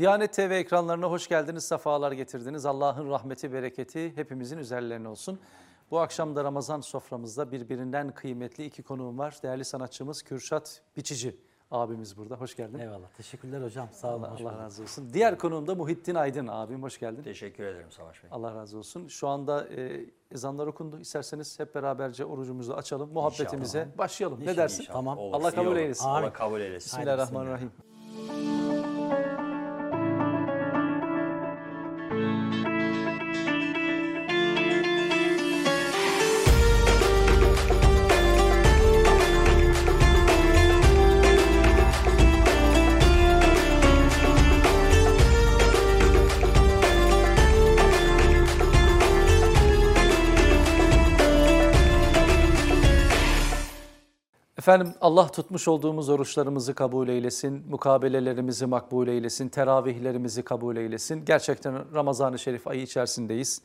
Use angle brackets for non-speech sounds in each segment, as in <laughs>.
Diyanet TV ekranlarına hoş geldiniz, sefalar getirdiniz. Allah'ın rahmeti, bereketi hepimizin üzerlerine olsun. Bu akşam da Ramazan soframızda birbirinden kıymetli iki konuğum var. Değerli sanatçımız Kürşat Biçici abimiz burada. Hoş geldin. Eyvallah. Teşekkürler hocam. Sağ olun. Allah, Allah razı olsun. Diğer konuğum da Muhittin Aydın abim. Hoş geldin. Teşekkür ederim Savaş Bey. Allah razı olsun. Şu anda e, ezanlar okundu. İsterseniz hep beraberce orucumuzu açalım. Muhabbetimize başlayalım. ne İnşallah. dersin? İnşallah. Tamam. Olur, Allah kabul eylesin. Allah kabul eylesin. Bismillahirrahmanirrahim. Efendim Allah tutmuş olduğumuz oruçlarımızı kabul eylesin, mukabelelerimizi makbul eylesin, teravihlerimizi kabul eylesin. Gerçekten Ramazan-ı Şerif ayı içerisindeyiz.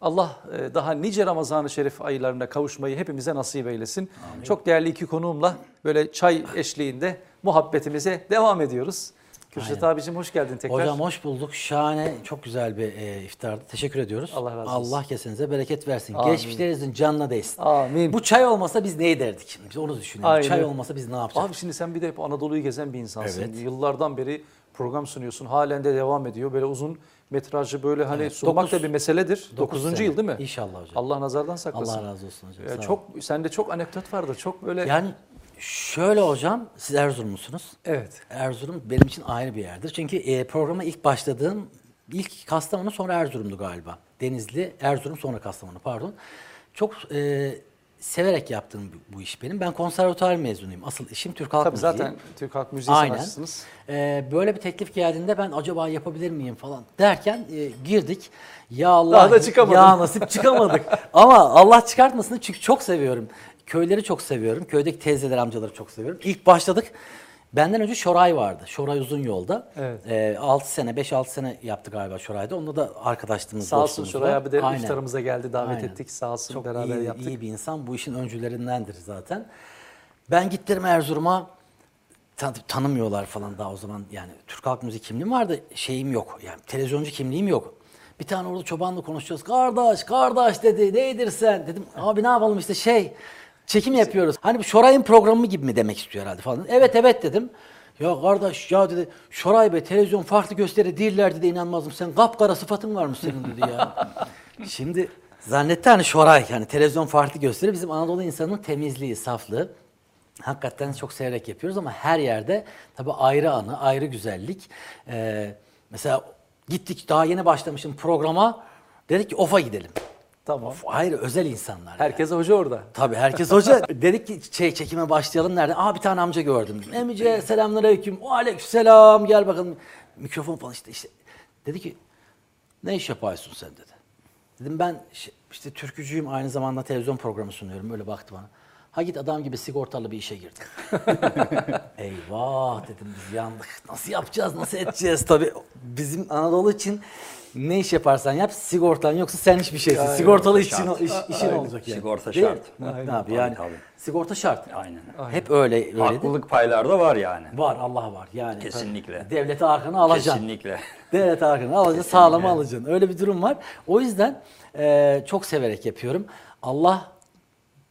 Allah e, daha nice Ramazan-ı Şerif aylarına kavuşmayı hepimize nasip eylesin. Çok değerli iki konuğumla böyle çay eşliğinde muhabbetimize devam ediyoruz. Kürşat abicim hoş geldin tekrar. Hocam hoş bulduk. Şahane, çok güzel bir e, iftardı. Teşekkür ediyoruz. Allah razı olsun. Allah kesinize bereket versin. Amin. Geçmişlerinizin canına değsin. Amin. Bu çay olmasa biz ne ederdik? Biz onu düşünelim. Aynen. Çay olmasa biz ne yapacaktık? Abi şimdi sen bir de hep Anadolu'yu gezen bir insansın. Evet. Yıllardan beri program sunuyorsun. Halen de devam ediyor. Böyle uzun metrajlı böyle hani sunmak dokuz- da bir meseledir. dokuz 9. sene. yıl değil mi? İnşallah hocam. Allah nazardan saklasın. Allah razı olsun hocam. Sağ çok sende çok anekdot vardır. Çok böyle Yani şöyle hocam, siz Erzurumlusunuz. evet. Erzurum benim için ayrı bir yerdir. Çünkü e, programa ilk başladığım, ilk Kastamonu sonra Erzurum'du galiba. Denizli, Erzurum sonra Kastamonu pardon. Çok e, severek yaptığım bu, bu iş benim. Ben konservatuar mezunuyum. Asıl işim Türk Halk Tabii Müziği. zaten Türk Halk Müziği Aynen. sanatçısınız. Ee, böyle bir teklif geldiğinde ben acaba yapabilir miyim falan derken e, girdik. Ya Allah Daha da ya nasip çıkamadık. <laughs> Ama Allah çıkartmasın çünkü çok seviyorum. Köyleri çok seviyorum. Köydeki teyzeler, amcaları çok seviyorum. İlk başladık. Benden önce Şoray vardı. Şoray uzun yolda. Evet. Ee, 6 sene, 5-6 sene yaptı galiba Şoray'da. Onunla da arkadaşlığımız, Sağ olsun Şoray abi de Aynen. iftarımıza geldi davet Aynen. ettik. Sağ olsun Çok beraber iyi, yaptık. iyi bir insan. Bu işin öncülerindendir zaten. Ben gittim Erzurum'a. Tan- tanımıyorlar falan daha o zaman. Yani Türk Halk Müziği kimliğim vardı. Şeyim yok. Yani televizyoncu kimliğim yok. Bir tane orada çobanla konuşuyoruz. Kardeş, kardeş dedi. Neydir sen? Dedim abi ne yapalım işte şey. Çekim yapıyoruz. Hani bu Şoray'ın programı gibi mi demek istiyor herhalde falan. Evet evet dedim. Ya kardeş ya dedi Şoray Bey televizyon farklı gösteri değiller dedi inanmazdım. Sen kapkara sıfatın varmış senin dedi ya. <laughs> Şimdi zannetti hani Şoray yani televizyon farklı gösteri bizim Anadolu insanının temizliği, saflığı. Hakikaten çok severek yapıyoruz ama her yerde tabii ayrı anı, ayrı güzellik. Ee, mesela gittik daha yeni başlamışım programa. Dedik ki OF'a gidelim. Tamam. Of, ayrı özel insanlar. yani. Herkes hoca orada. Tabii herkes hoca. <laughs> Dedik ki şey çekime başlayalım nerede? Aa bir tane amca gördüm. Emice selamünaleyküm. Aleyküm selam. Gel bakalım. Mikrofon falan işte işte. Dedi ki ne iş yapıyorsun sen dedi. Dedim ben işte türkücüyüm aynı zamanda televizyon programı sunuyorum. Öyle baktı bana. Ha git adam gibi sigortalı bir işe girdin. <laughs> Eyvah dedim biz yandık. Nasıl yapacağız, nasıl edeceğiz? Tabii bizim Anadolu için ne iş yaparsan yap sigortan yoksa sen hiçbir şeysin. Aynen. Sigortalı işin, Şart. iş, işin olacak yani. Sigorta Değil şart. Aynen. Tabii Tabii, yani sigorta şart. Aynen. Hep öyle öyle. Haklılık payları da var yani. Var Allah var yani. Kesinlikle. Devlete arkana alacaksın. Kesinlikle. Devlet arkana alacaksın, sağlama alacaksın. Öyle bir durum var. O yüzden e, çok severek yapıyorum. Allah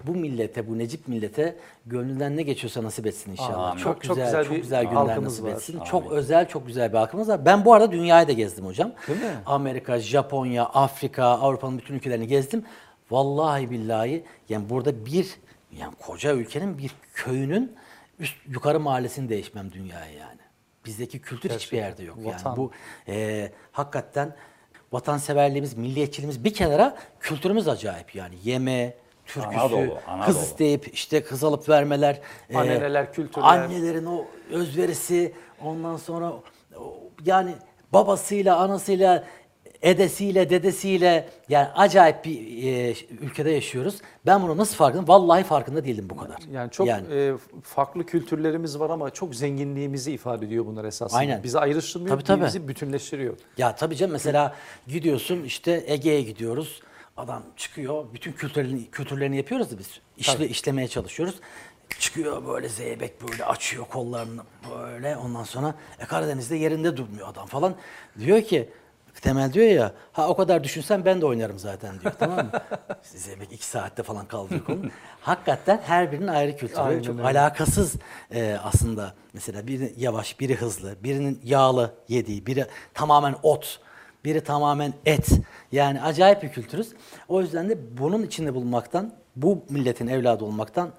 bu millete, bu Necip millete gönlünden ne geçiyorsa nasip etsin inşallah. Amin. Çok, Çok- güzel, güzel çok bir güzel günler nasip var. etsin. Çok özel, çok güzel bir halkımız var. Ben bu arada dünyayı da gezdim hocam. Değil mi? Amerika, Japonya, Afrika, Avrupa'nın bütün ülkelerini gezdim. Vallahi billahi yani burada bir yani koca ülkenin bir köyünün üst yukarı mahallesini değişmem dünyaya yani. Bizdeki kültür hiçbir Gerçekten. yerde yok. Yani Vatan. bu e, hakikaten vatanseverliğimiz, milliyetçiliğimiz bir kenara kültürümüz acayip yani. Yeme, türküsü, Anadolu, Anadolu. kız isteyip işte kız alıp vermeler. e, Anneneler, kültürler. Annelerin o özverisi, ondan sonra yani babasıyla, anasıyla, edesiyle, dedesiyle yani acayip bir e, ülkede yaşıyoruz. Ben bunu nasıl farkındayım? Vallahi farkında değildim bu kadar. Yani çok e, farklı kültürlerimiz var ama çok zenginliğimizi ifade ediyor bunlar esasında. Aynen. Bizi ayrıştırmıyor, Tabii, tabii. bizi bütünleştiriyor. Ya tabii canım mesela gidiyorsun işte Ege'ye gidiyoruz. Adam çıkıyor bütün kültürlerini, kültürlerini yapıyoruz da biz. İşle, işlemeye çalışıyoruz. çıkıyor böyle zeybek böyle açıyor kollarını böyle ondan sonra e, Karadeniz'de yerinde durmuyor adam falan. Diyor ki Temel diyor ya ha o kadar düşünsen ben de oynarım zaten diyor tamam mı? <laughs> Zeybek iki saatte falan kaldı konu. Hakikaten her birinin ayrı kültürü. Aynen Çok öyle. alakasız e, aslında mesela biri yavaş biri hızlı birinin yağlı yediği biri tamamen ot biri tamamen et. Yani acayip bir kültürüz. O yüzden de bunun içinde bulunmaktan, bu milletin evladı olmaktan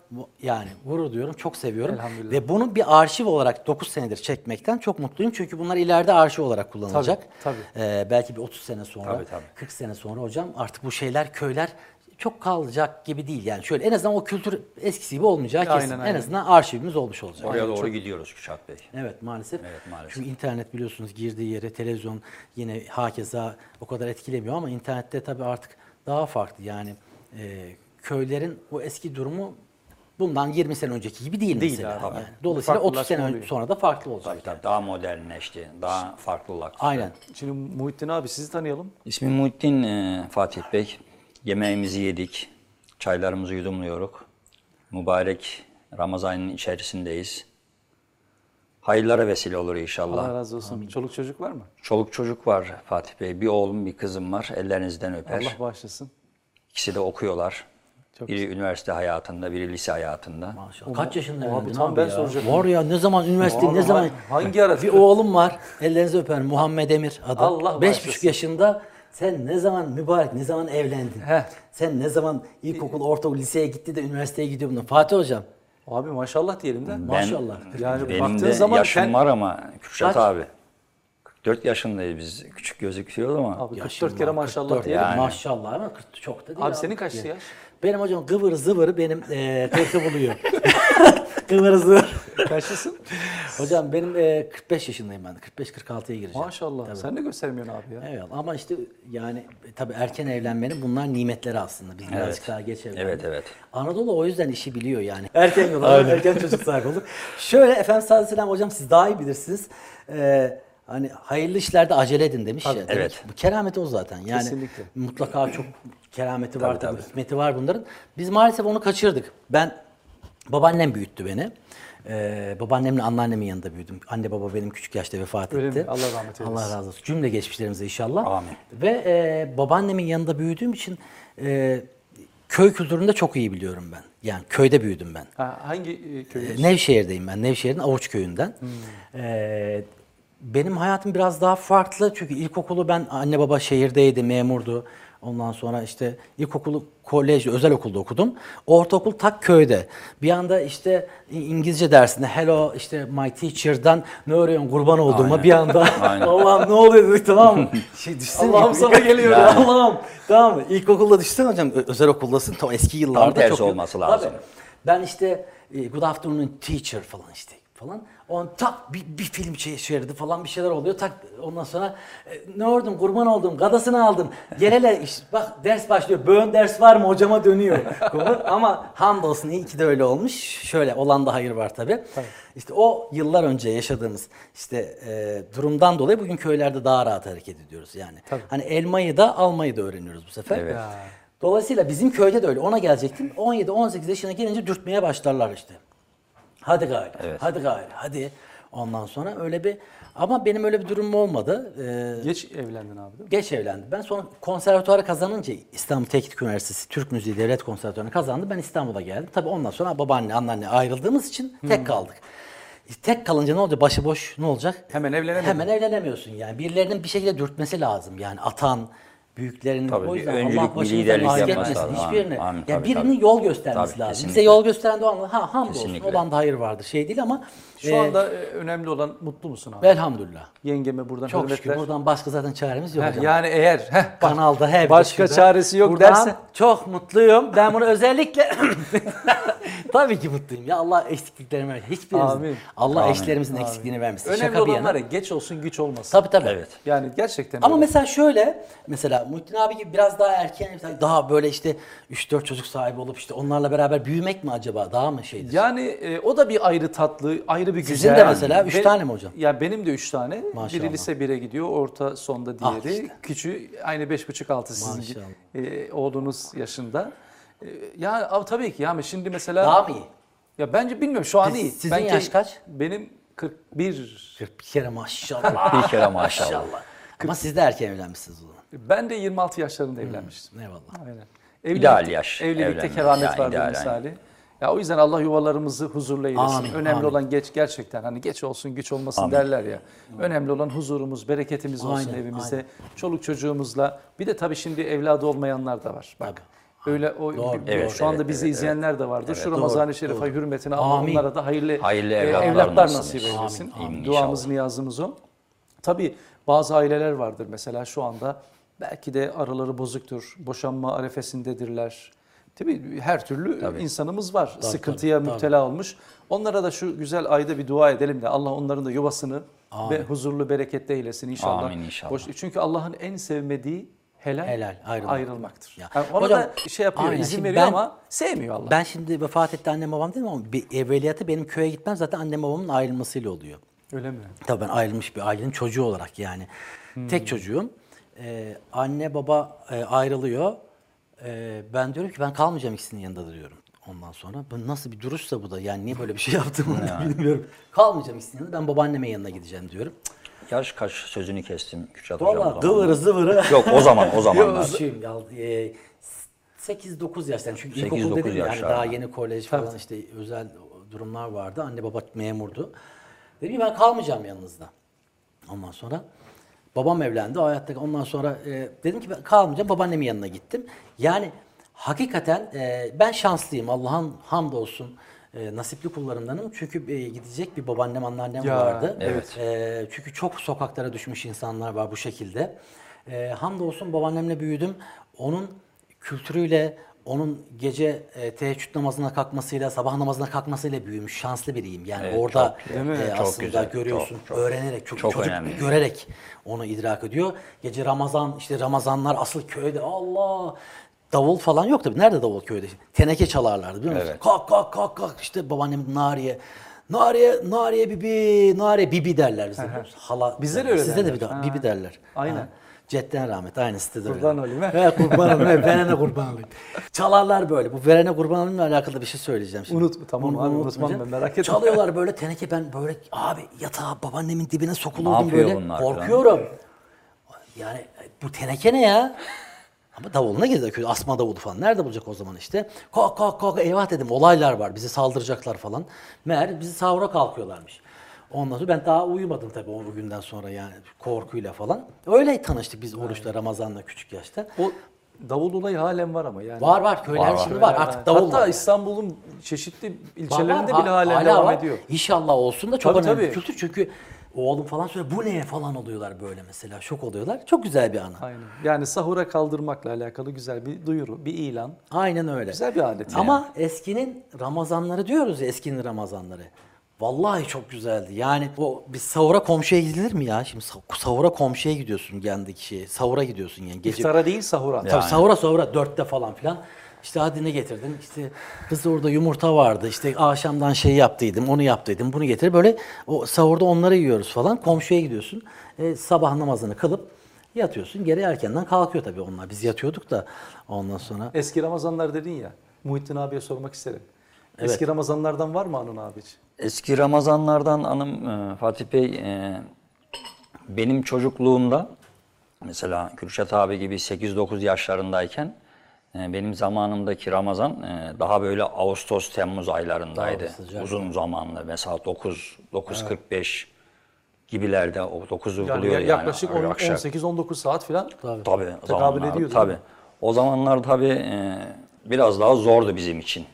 yani gurur duyuyorum, çok seviyorum. Ve bunu bir arşiv olarak 9 senedir çekmekten çok mutluyum. Çünkü bunlar ileride arşiv olarak kullanılacak. Tabii, Ee, belki bir 30 sene sonra, Tabii, tabii. 40 sene sonra hocam artık bu şeyler, köyler çok kalacak gibi değil. Yani şöyle en azından o kültür eskisi gibi olmayacağı kesin. Aynen, aynen. En azından arşivimiz olmuş olacak. Oraya doğru gidiyoruz Kürşat Bey. Evet maalesef. Evet, maalesef. Çünkü internet biliyorsunuz girdiği yere televizyon yine hakeza o kadar etkilemiyor ama internette tabii artık daha farklı. Yani e, köylerin o eski durumu bundan 20 sene önceki gibi değil, Değil mesela. abi, Yani tabii. Dolayısıyla 30 sene ön- sonra da farklı olacak. Tabii tabii daha modernleşti, daha farklılaştı. Aynen. Şimdi Muhittin abi sizi tanıyalım. İsmim Muhittin e, Fatih Bey. Yemeğimizi yedik, çaylarımızı yudumluyoruz. Mübarek Ramazan'ın içerisindeyiz. Hayırlara vesile olur inşallah. Allah razı olsun. Çoluk çocuk var mı? Çoluk çocuk var Fatih Bey. Bir oğlum, bir kızım var. Ellerinizden öper. Allah bağışlasın. İkisi de okuyorlar. Çok biri üniversite hayatında, biri lise hayatında. Maşallah. Kaç yaşında Abi evlendin tam abi ben ya? soracaktım. Var ya ne zaman üniversite Abi ne zaman hangi ara? bir oğlum var. Ellerinizi öperim. Muhammed Emir adı. Allah Beş buçuk yaşında sen ne zaman mübarek ne zaman evlendin? Heh. Sen ne zaman ilkokul, ortaokul, liseye gitti de üniversiteye gidiyor bunun. Fatih hocam. Abi maşallah diyelim de. Maşallah. Yani Benim baktığın de zaman yaşım sen- var ama Kürşat Kaç? abi. 44 yaşındayız biz. Küçük gözüküyor ama. Abi Yaşım 44 kere var, maşallah 44 diyelim. Yani. Maşallah ama 40 çok da değil. Abi senin kaçtı yaş? Benim hocam kıvır zıvırı benim e, 40'ı buluyor. kıvır <laughs> zıvır. <laughs> Kaçlısın? Hocam benim e, 45 yaşındayım ben. 45-46'ya gireceğim. Maşallah. Tabii. Sen de göstermiyorsun abi ya. Evet ama işte yani e, tabii erken evlenmenin bunlar nimetleri aslında. Biz birazcık Evet. daha geç evlendik. Evet, evet. Anadolu o yüzden işi biliyor yani. Erken yol alır, erken çocuk sahibi olur. Şöyle aleyhi ve sellem hocam siz daha iyi bilirsiniz. Ee, hani hayırlı işlerde acele edin demiş ya. Demek evet. Bu kerameti o zaten. Yani Kesinlikle. mutlaka çok kerameti var Tabii, tabii, tabii. hikmeti var bunların. Biz maalesef onu kaçırdık. Ben babaannem büyüttü beni. Ee, babaannemle anneannemin yanında büyüdüm. Anne baba benim küçük yaşta vefat Öyle etti. mi? Allah rahmet eylesin. Allah razı olsun. Cümle geçmişlerimize inşallah. Amin. Ve e, babaannemin yanında büyüdüğüm için e, köy kültürünü de çok iyi biliyorum ben. Yani köyde büyüdüm ben. Ha, hangi e, köyü? E, Nevşehir'deyim ben. Nevşehir'in Avuç köyünden. Hmm. E, benim hayatım biraz daha farklı. Çünkü ilkokulu ben anne baba şehirdeydi, memurdu. Ondan sonra işte ilkokulu kolej, özel okulda okudum. Ortaokul tak köyde. Bir anda işte İngilizce dersinde hello işte my teacher'dan ne öğreniyorsun kurban olduğuma Aynen. bir anda. <laughs> <laughs> Allah'ım ne oluyor dedik tamam mı? <laughs> Şey düşsene. Allah'ım sana geliyor ya. ya. Allah'ım tamam mı? İlkokulda düşsene hocam özel okuldasın. Ta eski yıllarda tersi çok olması lazım. Tabii. Ben işte e, Good Afternoon Teacher falan işte falan. On tak bir, bir film şey çevirdi falan bir şeyler oluyor. Tak ondan sonra e, ne oldum kurban oldum gadasını aldım. Gel hele işte, bak ders başlıyor. Böğün ders var mı hocama dönüyor. <laughs> Ama hamdolsun iyi ki de öyle olmuş. Şöyle olan da hayır var tabii. İşte o yıllar önce yaşadığımız işte e, durumdan dolayı bugün köylerde daha rahat hareket ediyoruz yani. Hani elmayı da almayı da öğreniyoruz bu sefer. Evet. Ya. Dolayısıyla bizim köyde de öyle. Ona gelecektim. 17-18 yaşına gelince dürtmeye başlarlar işte. Hadi gayrı, Evet. hadi gayrı, hadi. Ondan sonra öyle bir... Ama benim öyle bir durumum olmadı. Ee, Geç evlendin abi değil mi? geç evlendim. Ben sonra konservatuarı kazanınca İstanbul Teknik Üniversitesi Türk Müziği Devlet Konservatuarı'nı kazandı. Ben İstanbul'a geldim. Tabii ondan sonra babaanne, anneanne ayrıldığımız için tek kaldık. Tek kalınca ne olacak? Başıboş ne olacak? Hemen evlenemedin. Hemen evlenemiyorsun yani. Birilerinin bir şekilde dürtmesi lazım. Yani atan, büyüklerinin Tabii o yüzden öncülük, Allah bir başımızdan yapması etmesin lazım. hiçbirine. Amin, amin, ya tabii, birinin tabii. yol göstermesi Tabii, lazım. Bize kesinlikle. yol gösteren de o anlamda ha hamdolsun. Olan da hayır vardır şey değil ama Şu e, anda e, önemli olan mutlu musun abi? elhamdülillah. Yengeme buradan Çok hürmetler. şükür buradan başka zaten çaremiz yok Heh, hocam. yani eğer heh, Kanalda her bir başka şurada. çaresi yok Buradan derse çok mutluyum. Ben bunu özellikle <laughs> tabii ki mutluyum. Ya Allah eksikliklerimi vermesin. Hiçbirimizin. Amin. Allah Amin. eşlerimizin eksikliğini vermesin. önemli Şaka bir olan yana. var ya geç olsun güç olmasın. Tabii tabii. Evet. Yani gerçekten Ama mesela şöyle, mesela Muhittin abi gibi biraz daha erken, daha böyle işte 3-4 çocuk sahibi olup işte onlarla beraber büyümek mi acaba daha mı şeydir? Yani e, o da bir ayrı tatlı, ayrı bir Sizin güzel. de mesela üç Ve- tane mi hocam? Ya benim de üç tane. Maşallah. Biri lise 1'e gidiyor, orta sonda Ah diğeri. işte. Küçüğü aynı beş buçuk altı sizin Maşallah. e, oğlunuz yaşında. E, ya tabii ki yani şimdi mesela Daha mı iyi? Ya bence bilmiyorum şu an Siz- iyi. sizin Ben yaş kaç? Benim 41. Bir kere maşallah. <laughs> Bir kere maşallah. Ama siz de erken evlenmişsiniz o zaman. Ben de 26 yaşlarında evlenmiştim. Eyvallah. Aynen. İdeal yaş Evlilikte evlenmek. keramet Yani vardır ideal, misali. Ya o yüzden Allah yuvalarımızı huzurlu eylesin. Amin, Önemli amin. olan geç gerçekten hani geç olsun güç olmasın Amin. derler ya. Önemli olan huzurumuz, bereketimiz olsun Aynen, evimizde. Çoluk çocuğumuzla. Bir de tabii şimdi evladı olmayanlar da var. Bak. Öyle o Doğru, Evet, şu anda evet, bizi evet, izleyenler de vardır. Şu doğru, Ramazan-ı Şerif ay hürmetine Allah onlara da hayırlı, Hayırlı e, evlatlar evlatlar nasip eylesin. Amin, amin, Duamız, inşallah. niyazımız o. Tabii bazı aileler vardır mesela şu anda belki de araları bozuktur, boşanma arefesindedirler. Tabii her türlü insanımız var. Sıkıntıya tabii, müptela olmuş. Onlara da şu güzel ayda bir dua edelim de Allah onların da yuvasını ve huzurlu bereketli eylesin inşallah. Amin inşallah. Boş- çünkü Allah'ın en sevmediği helal, Helal, ayrılmak. ayrılmaktır. Ya. Yani ona Hocam, da şey yapıyor, aynen. izin Şimdi veriyor ben- ama sevmiyor Allah. Ben şimdi vefat etti annem babam dedim ama bir evveliyatı benim köye gitmem zaten annem babamın ayrılmasıyla oluyor. Öyle mi? Tabii ben ayrılmış bir ailenin çocuğu olarak yani. Tek çocuğum. Ee, anne baba e, ayrılıyor. Ee, ben diyorum ki ben kalmayacağım ikisinin yanında da diyorum. Ondan sonra bu nasıl bir duruşsa bu da yani niye böyle bir şey <laughs> yaptım onu bilmiyorum. Kalmayacağım ikisinin yanında ben babaannemin yanına gideceğim diyorum. Yaş kaç sözünü kestim Kürşat Hocam. Valla kıvırı zıvırı. Yok o zaman o <laughs> zamanlar. Küçüğüm ya. E, 8-9 yaştan çünkü 8-9 ilkokul dedim yani yaşlarda. daha yeni kolej falan işte özel durumlar vardı. Anne baba memurdu. Dedim ki ben kalmayacağım yanınızda. Ondan sonra babam evlendi. O hayatta ondan sonra e, dedim ki ben kalmayacağım. Babaannemin yanına gittim. Yani hakikaten e, ben şanslıyım. Allah'ın hamdolsun. E, nasipli kullarındanım. Çünkü e, gidecek bir babaannem, anneannem Ya, vardı. evet. E, çünkü çok sokaklara düşmüş insanlar var bu şekilde. E, hamdolsun babaannemle büyüdüm. Onun kültürüyle, onun gece e, teheccüd namazına kalkmasıyla, sabah namazına kalkmasıyla büyümüş. Şanslı biriyim. Yani Evet, orada çok e, Çok aslında güzel, görüyorsun, çok, çok. öğrenerek, çok, Çok çocuk önemli. görerek onu idrak ediyor. Gece Ramazan, işte Ramazanlar asıl köyde Allah davul falan yok tabii. Nerede davul köyde? Teneke çalarlardı biliyor musun? Evet. Kalk kalk kalk kalk işte babaannem Nariye. Nariye, Nariye bibi, Nariye bibi derler bize. Hala. Bizde de öyle Sizde de derler. bir de Ha. bibi derler. Aynen. Ha. Cetten rahmet. Aynı sitede. Kurban olayım, he? He kurban olayım. Verene kurban olayım. Çalarlar böyle. Bu verene kurban olayımla alakalı bir şey söyleyeceğim şimdi. Unutma, tamam abi, unutmam ben, merak etme. Çalıyorlar böyle teneke ben böyle abi yatağa babaannemin dibine sokulurdum yapıyor böyle. bunlar Korkuyorum. Yani bu teneke ne ya? Ama davuluna geziyor. Asma davulu falan. Nerede bulacak o zaman işte? Kalk kalk kalk eyvah dedim. Olaylar var. Bizi saldıracaklar falan. Meğer bizi sahura kalkıyorlarmış. Ondan sonra ben daha uyumadım tabii o günden sonra yani korkuyla falan. Öyle tanıştık biz oruçla Ramazan'la küçük yaşta. O davul olayı halen var ama yani. Var var köyler Var, var. şimdi var. Artık davul Hatta var. yani. İstanbul'un çeşitli Var, ilçelerinde var. bile halen Hala devam var. ediyor. İnşallah olsun da çok Tabii, önemli tabii. kültür. Çünkü oğlum falan söylüyor bu ne falan oluyorlar böyle mesela. Şok oluyorlar. Çok güzel bir ana. Aynen. Yani sahura kaldırmakla alakalı güzel bir duyuru, bir ilan. Aynen öyle. Güzel bir adet. Ama eskinin Ramazanları diyoruz ya eskinin Ramazanları. Vallahi çok güzeldi. Yani o bir sahura komşuya gidilir mi ya? Şimdi sa- sahura komşuya gidiyorsun yandaki şeye. Sahura gidiyorsun yani. Gece, İftara değil sahura. Tabii sahura sahura dörtte falan filan. İşte hadi ne getirdin? İşte kız orada yumurta vardı. İşte akşamdan şey yaptıydım, onu yaptıydım, bunu getir. Böyle o sahurda onları yiyoruz falan. Komşuya gidiyorsun. E, sabah namazını kılıp yatıyorsun. Geri erkenden kalkıyor tabii onlar. Biz yatıyorduk da ondan sonra. Eski Ramazanlar dedin ya. Muhittin abiye sormak isterim. Eski Ramazanlardan var mı Anun abici? Eski Ramazanlardan anım e, Fatih Bey e, benim çocukluğumda mesela Kürşat abi gibi 8-9 yaşlarındayken e, benim zamanımdaki Ramazan e, daha böyle Ağustos Temmuz aylarındaydı. Daha. Uzun zamanlı mesela 9 9.45 gibilerde o 9'u Yani buluyor yani. yaklaşık on- akşam. 18-19 saat falan. Tabii. Tabii. Tekabül ediyor Tabii. O zamanlar tabii e, biraz daha zordu bizim için.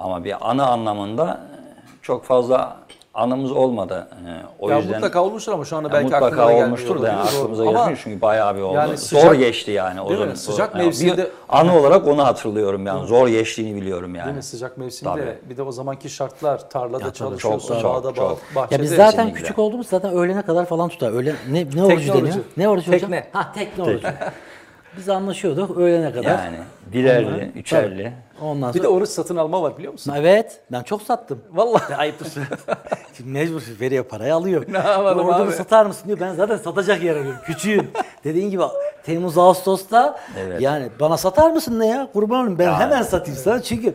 Ama bir anı anlamında e, çok fazla anımız olmadı. E, o ya yüzden mutlaka olmuştur ama şu anda Ya belki mutlaka aklına gelmiyor olmuştur da yani aklımıza gelmiyor çünkü bayağı bir oldu. yani zor sıcak- geçti yani o zaman. Sıcak Yani mevsimde- anı olarak onu hatırlıyorum yani. Zor geçtiğini biliyorum yani. Değil mi? Sıcak mevsimde Tabii. bir de o zamanki şartlar tarlada tabii, çalışıyorsun, çok, bağda, çok, çok. bah- bahçede. Ya biz zaten Kesinlikle. küçük olduğumuz zaten öğlene kadar falan tutar. Öğlen ne ne orucu deniyor? Ne orucu hocam? Tekne. Ha tekne orucu. Biz anlaşıyorduk öğlene kadar. Yani birerli, üçerli. Ondan Bir sonra de oruç satın alma var biliyor musun? Evet, ben çok sattım. Vallahi. Ayıptır. <laughs> Şimdi mecbur veriyor parayı alıyor. Ne yapalım Orada abi? satar mısın diyor. Ben zaten satacak yer arıyorum. Küçüğüm. Dediğin gibi Temmuz Ağustos'ta Evet. yani bana satar mısın ne ya? Kurban olayım ben Yani. hemen satayım sana. Çünkü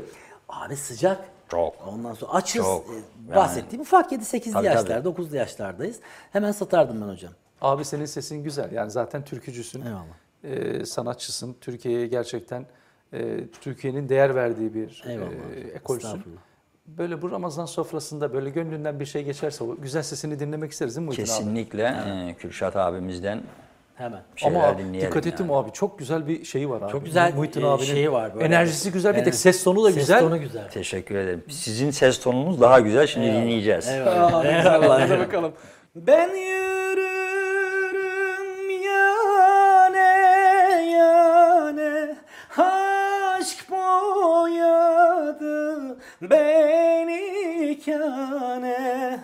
abi sıcak. Çok. Ondan sonra açız. Çok. e, Bahsettiğim ufak 7-8'li Tabii, yaşlar, tabii. 9'lu yaşlardayız. Hemen satardım ben hocam. Abi senin sesin güzel. Yani zaten türkücüsün. Eyvallah. Ee, sanatçısın. Türkiye'ye gerçekten e, Türkiye'nin değer verdiği bir Eyvallah e, ekolsün. Böyle bu Ramazan sofrasında böyle gönlünden bir şey geçerse o güzel sesini dinlemek isteriz değil mi Muhittin abi? Kesinlikle e, Kürşat abimizden Hemen. şeyler Ama dinleyelim. dikkat ettim yani. abi çok güzel bir şeyi var abi. Çok güzel Muhittin e, abinin şeyi var. Böyle. Enerjisi güzel bir de Evet. ses tonu da Ses güzel. tonu güzel. Teşekkür ederim. Sizin ses tonunuz daha güzel. Şimdi dinleyeceğiz. Eyvallah. Hadi bakalım. Ben yürürüm beni kâne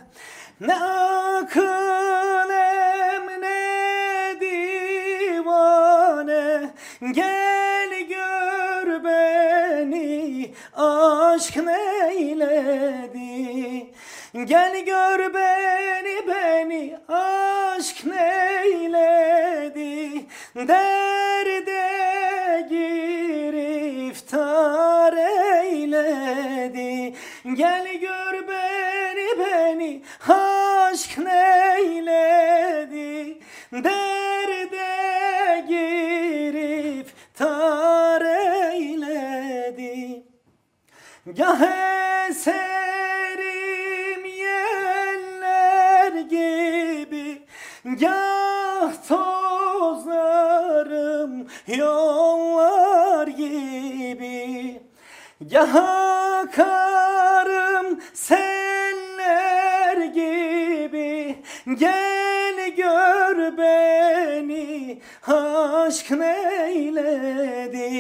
Ne akıl em ne divane. Gel gör beni aşk neyledi? Gel gör beni beni aşk neyledi? Derde Gah akarım seller gibi. Gel gör beni aşk neyledi?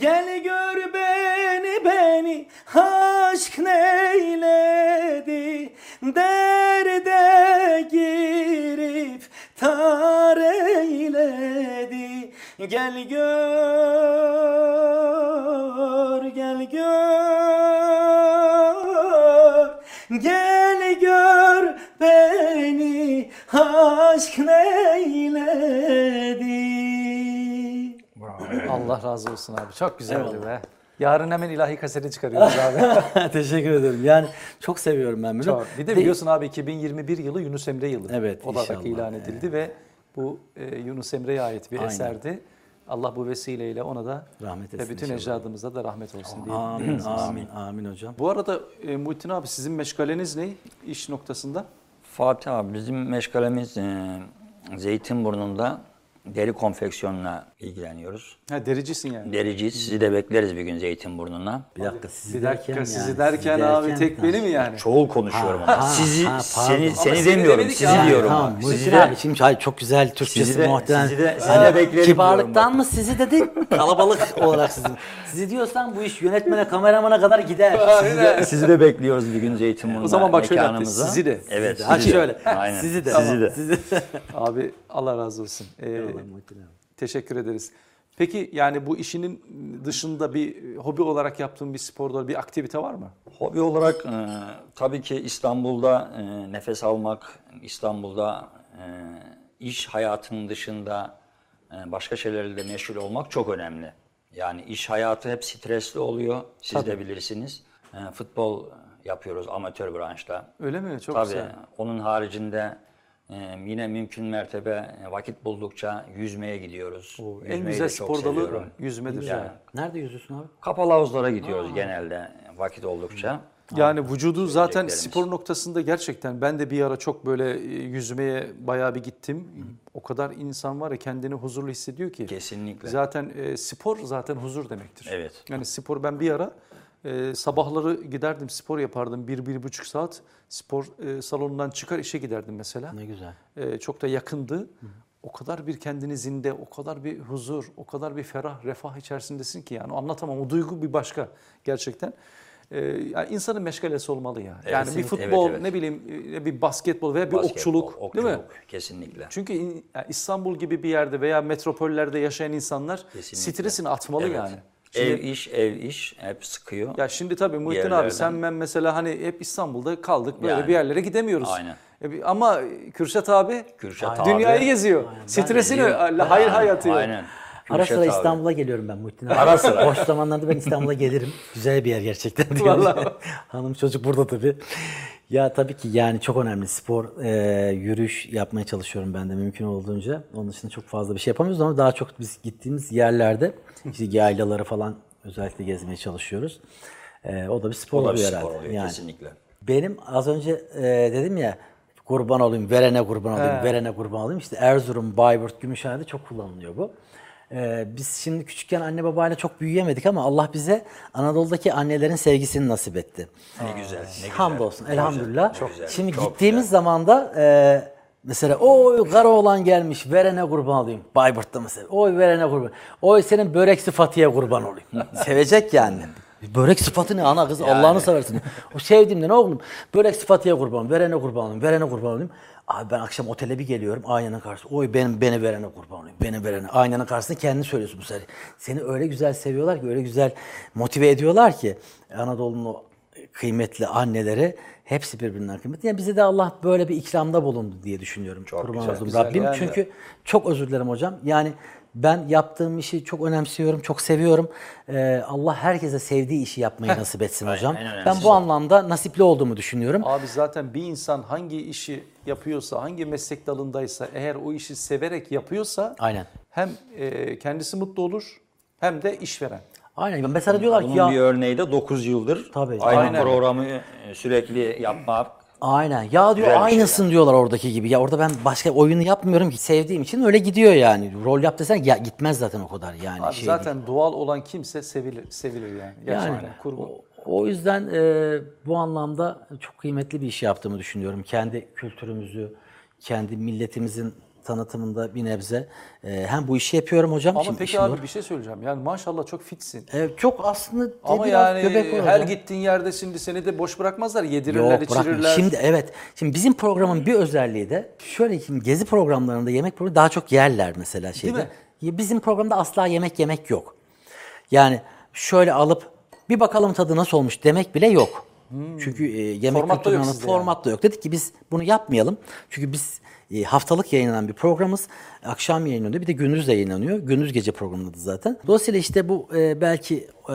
Gel gör beni beni aşk neyledi? Derde girip tar eyledi. Gel gör, aşk neyledi Allah razı olsun abi. Çok güzeldi be. Yarın hemen ilahi kaseti çıkarıyoruz abi. <laughs> Teşekkür ederim. Yani çok seviyorum ben bunu. Çok. Bir de biliyorsun abi 2021 yılı Yunus Emre yılı Evet, olarak inşallah. ilan edildi ve bu e, Yunus Emre'ye ait bir Aynen. eserdi. Allah bu vesileyle ona da Rahmet ve etsin bütün inşallah. ecdadımıza da rahmet olsun diye. Amin, amin, amin hocam. Bu arada e, Muhittin abi sizin meşgaleniz ne iş noktasında? Fatih abi bizim meşgalemiz e, Zeytinburnu'nda deri konfeksiyonla ilgileniyoruz. Ha dericisin yani. Dericiyiz. Sizi de bekleriz bir gün Zeytinburnu'na. Bir dakika sizi Bir derken dakika yani, sizi derken abi tek beni mi yani? Çoğul konuşuyorum Ha, ama. ha, Sizi ha, pardon. seni Ama seni demiyorum. Sizi ya. diyorum. Tamam. Muhittin Sizi de abi şimdi hayır, çok güzel Türkçesi Sizi muhtemelen. sizi de- sizi de beklerim Kibarlıktan mı sizi dedi, <laughs> kalabalık olarak sizin. Sizi diyorsan bu iş yönetmene, kameramana kadar gider. sizi de, sizi de bekliyoruz bir gün Zeytinburnu'na O zaman bak şöyle yaptık, sizi de. Evet. Sizi de. şöyle. Sizi. Sizi de. Sizi de. Abi Allah razı olsun. Ee, Muhittin abi. teşekkür ederiz. Peki yani bu işinin dışında bir hobi olarak yaptığın bir sporda bir aktivite var mı? Hobi olarak e, tabii ki İstanbul'da e, nefes almak, İstanbul'da e, iş hayatının dışında e, başka şeylerle meşgul olmak çok önemli. Yani iş hayatı hep stresli oluyor. Siz de bilirsiniz. E, futbol yapıyoruz amatör branşta. Öyle mi? Çok Tabii. güzel. Onun haricinde e, yine mümkün mertebe e, vakit buldukça yüzmeye gidiyoruz. En Yüzmeyi güzel de çok spor dalı seviyorum. yüzmedir. Yani Nerede yüzüyorsun abi? kapalı havuzlara gidiyoruz genelde vakit oldukça. Yani vücudu zaten Söyleyeceklerimiz. spor noktasında gerçekten ben de bir ara çok böyle e, yüzmeye bayağı bir gittim. O kadar insan var ya kendini huzurlu hissediyor ki. Kesinlikle. Zaten e, spor zaten huzur demektir. Evet. Yani spor ben bir ara e, sabahları giderdim spor yapardım bir, bir buçuk saat spor e, salonundan çıkar işe giderdim mesela. Ne güzel. E, çok da yakındı. O kadar bir kendini zinde, o kadar bir huzur, o kadar bir ferah, refah içerisindesin ki yani anlatamam. O duygu bir başka gerçekten. E, yani insanın meşgalesi olmalı ya. yani bir futbol, Evet, evet. ne bileyim e, bir basketbol veya bir Basketbol, okçuluk, değil mi? Kesinlikle. Çünkü in- yani İstanbul gibi bir yerde veya metropollerde yaşayan insanlar Kesinlikle. stresini atmalı Evet. yani. Ev Şimdi, iş, ev iş hep sıkıyor. ya şimdi tabii Muhittin abi yerlerden. sen ben mesela hani hep İstanbul'da kaldık böyle Yani. bir yerlere gidemiyoruz. Aynen. E ama Kürşat abi Kürşat abi. dünyayı geziyor. Stresini geziyor. hayır hayatı. Aynen. Ara sıra abi. İstanbul'a geliyorum ben Muhittin abi. Ara sıra. Boş zamanlarda ben İstanbul'a gelirim. <laughs> Güzel bir yer gerçekten. diyor. <laughs> Hanım çocuk burada tabii. Ya tabii ki yani çok önemli. Spor, e, yürüyüş yapmaya çalışıyorum ben de mümkün olduğunca. Onun dışında çok fazla bir şey yapamıyoruz ama daha çok biz gittiğimiz yerlerde işte yaylaları falan özellikle gezmeye çalışıyoruz. E, o da bir spor O da bir oluyor spor herhalde. oluyor Yani. kesinlikle. Benim az önce e, dedim ya kurban olayım, verene kurban olayım, verene kurban olayım. İşte Erzurum, Bayburt, Gümüşhane'de çok kullanılıyor bu. E, biz şimdi küçükken anne babayla çok büyüyemedik ama Allah bize Anadolu'daki annelerin sevgisini nasip etti. Ne güzel. Ne güzel. Hamdolsun, Ne elhamdülillah. güzel, çok güzel, Şimdi çok gittiğimiz güzel. zaman da e, mesela oy Karaoğlan gelmiş, verene kurban olayım. Bayburt'ta mesela. Oy verene kurban. Oy senin börek sıfatıya kurban olayım. <laughs> Sevecek yani. Börek sıfatı ne ana kız Allah'ını seversin. O sevdiğimde ne oğlum? Börek sıfatıya kurban, verene kurban olayım, verene kurban olayım. Abi ben akşam otele bir geliyorum aynanın karşısında. Oy benim beni verene kurban olayım. Beni verene. Aynanın karşısında kendini söylüyorsun bu sefer. Seni öyle güzel seviyorlar ki, öyle güzel motive ediyorlar ki Anadolu'nun o kıymetli anneleri hepsi birbirinden kıymetli. Yani bize de Allah böyle bir ikramda bulundu diye düşünüyorum. Çok Kurban güzel, güzel. Rabbim. Yani- Çünkü çok özür dilerim hocam. Yani ben yaptığım işi çok önemsiyorum, çok seviyorum. Ee, Allah herkese sevdiği işi yapmayı nasip etsin hocam. Ben bu anlamda nasipli olduğumu düşünüyorum. Abi zaten bir insan hangi işi yapıyorsa, hangi meslek dalındaysa, eğer o işi severek yapıyorsa Aynen. hem e, kendisi mutlu olur hem de işveren. Aynen. Mesela diyorlar ki Bunun ya bir örneği de 9 yıldır Tabii. aynı Aynen. programı sürekli yapmak. Aynen. Ya diyor Güzel bir şey aynısın diyorlar oradaki gibi. Ya orada ben başka oyunu yapmıyorum ki sevdiğim için öyle gidiyor yani. Rol yap desen ya gitmez zaten o kadar yani. Abi şey zaten doğal olan kimse sevilir, sevilir yani. Gerçekten Yani o, o yüzden e, bu anlamda çok kıymetli bir iş yaptığımı düşünüyorum. Kendi kültürümüzü, kendi milletimizin tanıtımında bir nebze. E, hem bu işi yapıyorum hocam. Ama Şimdi peki abi var. bir şey söyleyeceğim. Yani maşallah çok fitsin. E, çok aslında Ama yani göbek her hocam. gittiğin yerde şimdi seni de boş bırakmazlar. Yedirirler, Yok bırakmıyor. içirirler. Şimdi evet. Şimdi bizim programın bir özelliği de şöyle şimdi gezi programlarında yemek programı daha çok yerler mesela şeyde. mi? Ya Bizim programda asla yemek yemek yok. Yani şöyle alıp bir bakalım tadı nasıl olmuş demek bile yok. Çünkü e, yemek Format kültürünün format da yok. Dedik ki biz bunu yapmayalım. Çünkü biz haftalık yayınlanan bir programımız. Akşam yayınlanıyor. Bir de gündüz de yayınlanıyor. Gündüz gece programında zaten. Dolayısıyla işte bu e, belki e,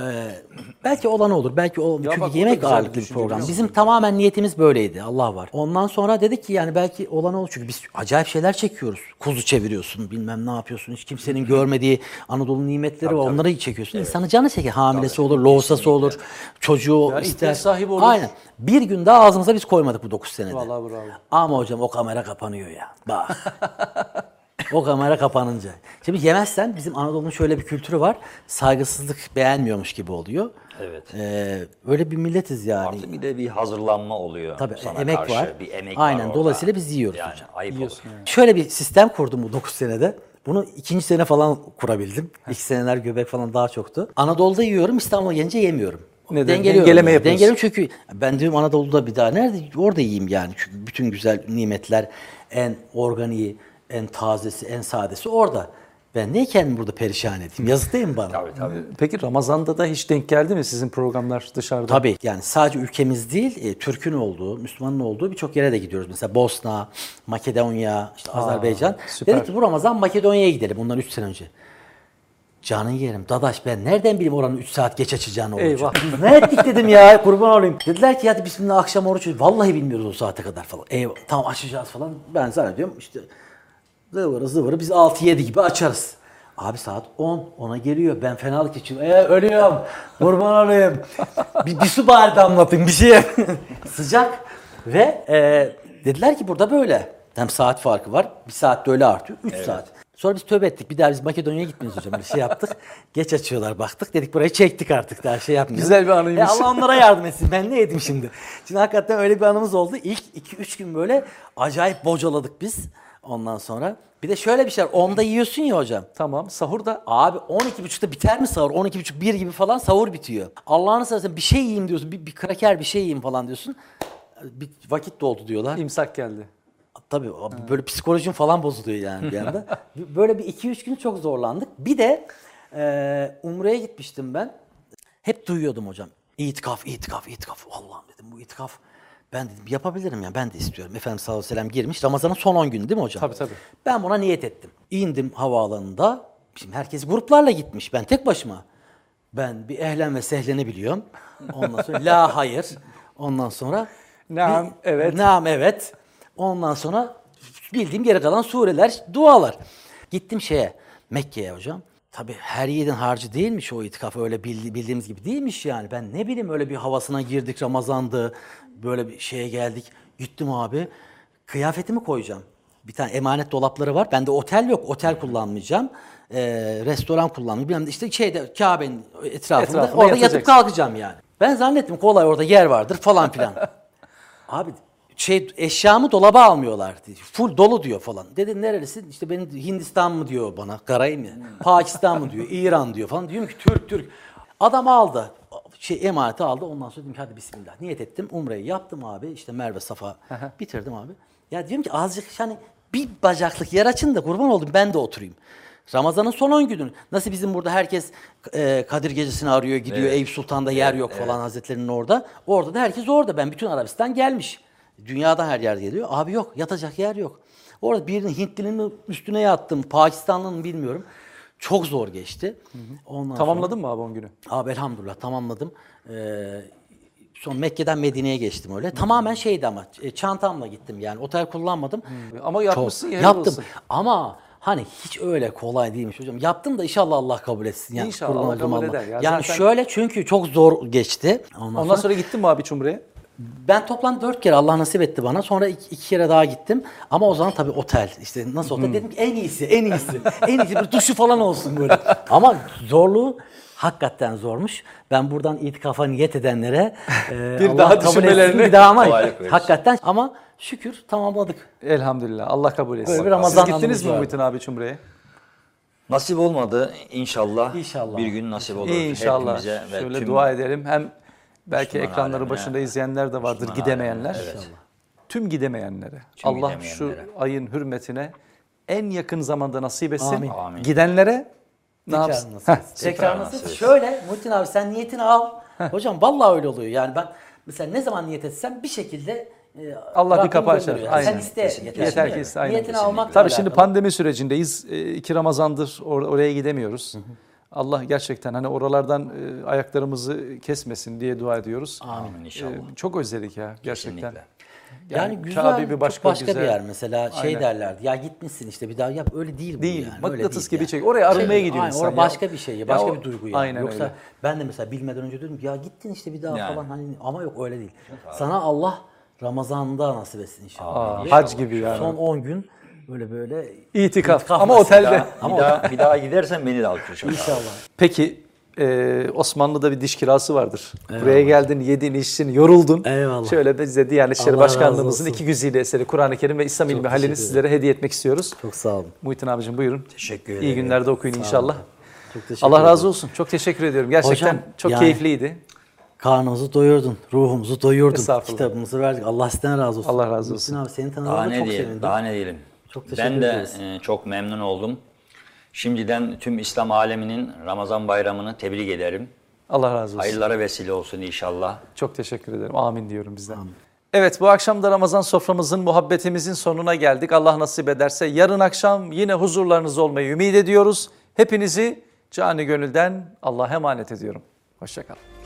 belki olan olur. Belki o bak, çünkü da yemek güzel bir ağırlıklı bir düşünce, program. biliyor musun? Bizim tamamen niyetimiz böyleydi. Allah var. Ondan sonra dedik ki yani belki olan olur. Çünkü biz acayip şeyler çekiyoruz. Kuzu çeviriyorsun, bilmem ne yapıyorsun. Hiç kimsenin görmediği Anadolu nimetleri var. Onları çekiyorsun. İnsanı canı çeker. Hamilesi olur, loğusası olur, çocuğu Ya ister. ihtiyaç sahibi olur. Aynen. Bir gün daha ağzımıza biz koymadık bu 9 senede. Vallahi bravo. Ama hocam o kamera kapanıyor ya. Bak. <laughs> o kamera kapanınca. Şimdi yemezsen bizim Anadolu'nun şöyle bir kültürü var. Saygısızlık beğenmiyormuş gibi oluyor. Evet. Ee, öyle bir milletiz yani. Artı bir de bir hazırlanma oluyor. Tabii sana emek karşı. var. Bir emek Aynen var dolayısıyla biz yiyoruz Yani hocam. ayıp Yiyorsun olur. yani. Şöyle bir sistem kurdum bu 9 senede. Bunu ikinci sene falan kurabildim. İlk seneler göbek falan daha çoktu. Anadolu'da yiyorum, İstanbul'a gelince yemiyorum. Neden? Dengeliyorum. Dengeleme yapıyorsun. Dengeliyorum çünkü ben diyorum Anadolu'da bir daha nerede orada yiyeyim yani. Çünkü bütün güzel nimetler en organiği, en tazesi, en sadesi orada. Ben niye kendimi burada perişan edeyim? Yazık değil mi bana? Tabii tabii. Peki Ramazan'da da hiç denk geldi mi sizin programlar dışarıda? Tabii yani sadece ülkemiz değil, e, Türk'ün olduğu, Müslümanın olduğu birçok yere de gidiyoruz. Mesela Bosna, Makedonya, işte Azerbaycan. süper. Dedik ki bu Ramazan Makedonya'ya gidelim bundan 3 sene önce. Canın yerim. Dadaş ben nereden bileyim oranın 3 saat geç açacağını orucu. Eyvah. Biz ne ettik dedim ya kurban olayım. Dediler ki hadi bismillah akşam oruç. Vallahi bilmiyoruz o saate kadar falan. Eyvah tamam açacağız falan. Ben zannediyorum işte zıvırı zıvırı biz 6-7 gibi açarız. Abi saat 10, 10'a geliyor. Ben fenalık geçiyorum. E, ölüyorum. Kurban olayım. bir, bir su bari damlatın bir şey. <laughs> Sıcak. Ve e, dediler ki burada böyle. Hem saat farkı var. Bir saat de öyle artıyor. 3 saat. Sonra biz tövbe ettik. Bir daha biz Makedonya'ya gitmiyoruz hocam. Bir şey yaptık. Geç açıyorlar baktık. Dedik burayı çektik artık. Daha şey yapmıyoruz. Güzel bir anıymış. E, Allah onlara yardım etsin. Ben ne yedim şimdi? Şimdi hakikaten öyle bir anımız oldu. İlk 2-3 gün böyle acayip bocaladık biz. Ondan sonra. Bir de şöyle bir şey var. 10'da yiyorsun ya hocam. Tamam. Sahurda Abi 12.30'da biter mi sahur? 12.30 1 gibi falan sahur bitiyor. Allah'ını seversen bir şey yiyeyim diyorsun. Bir, bir kraker bir şey yiyeyim falan diyorsun. Bir vakit doldu diyorlar. imsak geldi. Tabii abi böyle psikolojim falan bozuluyor yani bir anda. <laughs> böyle bir 2-3 gün çok zorlandık. Bir de e, Umre'ye gitmiştim ben. Hep duyuyordum hocam. İtikaf, itikaf, itikaf. Allah'ım dedim bu itikaf. Ben dedim yapabilirim ya ben de istiyorum. Efendimiz sallallahu aleyhi ve sellem girmiş. Ramazan'ın son 10 günü değil mi hocam? Tabii, tabii. Ben buna niyet ettim. İndim havaalanında. Şimdi herkes gruplarla gitmiş. Ben tek başıma. Ben bir ehlen ve sehleni biliyorum. Ondan sonra la hayır. Ondan sonra Naam, bir- evet. Naam evet. Ondan sonra bildiğim geri kalan sureler, dualar. Gittim şeye Mekke'ye hocam. Tabii her yiğidin harcı değilmiş o itikaf öyle bildi- bildiğimiz gibi değilmiş yani. Ben ne bileyim öyle bir havasına girdik Ramazan'dı. Böyle bir şeye geldik. Gittim abi. Kıyafetimi koyacağım. Bir tane emanet dolapları var. Bende otel yok. Otel kullanmayacağım. Ee, restoran kullanmayacağım. Bilmem işte şeyde Kabe'nin etrafında, Etrafında orada yatıp kalkacağım yani. Ben zannettim kolay orada yer vardır falan filan. <laughs> Abi şey eşyamı dolaba almıyorlar. Full dolu diyor falan. Dedi nerelisin? İşte benim Hindistan mı diyor bana. Karayım ya. Pakistan mı diyor. İran diyor falan. Diyorum ki Türk Türk. Adam aldı. Şey emaneti aldı. Ondan sonra dedim ki hadi bismillah. Niyet ettim. Umreyi yaptım abi. İşte Merve Safa bitirdim abi. Ya diyorum ki azıcık hani bir bacaklık yer açın da kurban oldum ben de oturayım. Ramazan'ın son 10 günü. Nasıl bizim burada herkes e, Kadir Gecesi'ni arıyor, gidiyor. Eyüp Sultan'da yer yok falan Hazretlerinin orada. Orada da herkes orada. Ben bütün Arabistan gelmiş. Dünyadan her yer geliyor. Abi yok, yatacak yer yok. Orada birinin Hintlinin üstüne yattım. Pakistanlı'nın bilmiyorum. Çok zor geçti. Ondan sonra- Tamamladın mı abi 10 günü? Abi elhamdülillah tamamladım. Ee, son Mekke'den Medine'ye geçtim öyle. Tamamen şeydi ama e, çantamla gittim yani otel kullanmadım. Ama yapmışsın ya, helal Yaptım olsun. ama hani hiç öyle kolay değilmiş hocam. Yaptım da inşallah Allah kabul etsin. Yani İnşallah Allah kabul eder ya. Yani Zaten- şöyle çünkü çok zor geçti. Ondan, Ondan sonra, sonra gittin mi abi Cumre'ye? Ben toplam dört kere Allah nasip etti bana. Sonra iki, iki kere daha gittim. Ama o zaman tabii otel. işte nasıl otel? Dedim ki en iyisi, en iyisi. en iyisi bir duşu falan olsun böyle. Ama zorluğu hakikaten zormuş. Ben buradan itikafa niyet edenlere e, Bir Allah daha kabul etsin, bir daha ama hakikaten ama şükür tamamladık. Elhamdülillah. Allah kabul etsin. Böyle bir Ramazan Siz gittiniz mi. Muhittin abi Cumre'ye? Nasip olmadı inşallah. İnşallah. Bir gün nasip olur. İnşallah. Hepimize ve Şöyle tüm dua edelim. Hem belki Müslüman ekranları alemine, başında izleyenler de vardır Müslüman gidemeyenler. alemine, evet. Tüm gidemeyenlere. Tüm Allah gidemeyenlere. şu ayın hürmetine en yakın zamanda nasip etsin. Amin. Amin. Gidenlere ne yapsın? Heh. Tekrar etsin. Şöyle Muhittin abi sen niyetini al. Hocam vallahi öyle oluyor. Yani ben mesela ne zaman niyet etsem bir şekilde e, Allah bir kapı açar. Yani Sen Aynen. iste Kesinlikle. yeter. Ki iste. Niyetini almakla Tabii şimdi alakalı. pandemi sürecindeyiz. E, iki Ramazandır or- oraya gidemiyoruz. Allah gerçekten hani oralardan e, ayaklarımızı kesmesin diye dua ediyoruz. Amin inşallah. E, çok özledik ya gerçekten. Kesinlikle. Yani, Yani güzel, Kabe bir çok başka başka, güzel. bir yer mesela şey Aynen. derlerdi ya gitmişsin işte bir daha yap öyle değil bu Değil, yani. mıknatıs gibi yani. çek. Oraya arınmaya Şey, gidiyor aynen, insan orada ya. başka bir şey Ya başka o- bir duygu yani. aynen Yoksa öyle. ben de mesela bilmeden önce dedim ya gittin işte bir daha Yani. falan hani ama yok öyle değil. Sana Allah Ramazan'da nasip etsin inşallah. Aa, hac gibi yani. Son 10 gün böyle böyle İtikaf. Ama nasıl otelde. ya? Bir daha, bir daha gidersen beni de al. İnşallah. Peki e, Osmanlı'da bir diş kirası vardır. Buraya geldin, yedin, içtin, yoruldun. Eyvallah. Şöyle biz de Diyanet İşleri Başkanlığımızın iki güzide eseri Kur'an-ı Kerim ve İslam ilmi halini sizlere hediye etmek istiyoruz. Çok sağ olun. Muhittin abicim buyurun. Teşekkür İyi ederim. günlerde okuyun inşallah. Çok teşekkür Allah ederim. razı olsun. Çok teşekkür ediyorum. Gerçekten Hocam, çok yani- keyifliydi. Karnımızı doyurdun, ruhumuzu doyurdun. Kitabımızı verdik. Allah sizden razı olsun. Allah razı Muhsin olsun. abi seni Daha tanıdığıma ne çok diyelim, sevindim. daha ne diyelim. Çok teşekkür ben de ederiz. e, çok memnun oldum. Şimdiden tüm İslam aleminin Ramazan bayramını tebrik ederim. Allah razı olsun. Hayırlara vesile olsun inşallah. Çok teşekkür ederim. Amin diyorum bizden. Evet bu akşam da Ramazan soframızın, muhabbetimizin sonuna geldik. Allah nasip ederse yarın akşam yine huzurlarınızda olmayı ümit ediyoruz. Hepinizi cani gönülden Allah'a emanet ediyorum. Hoşçakalın.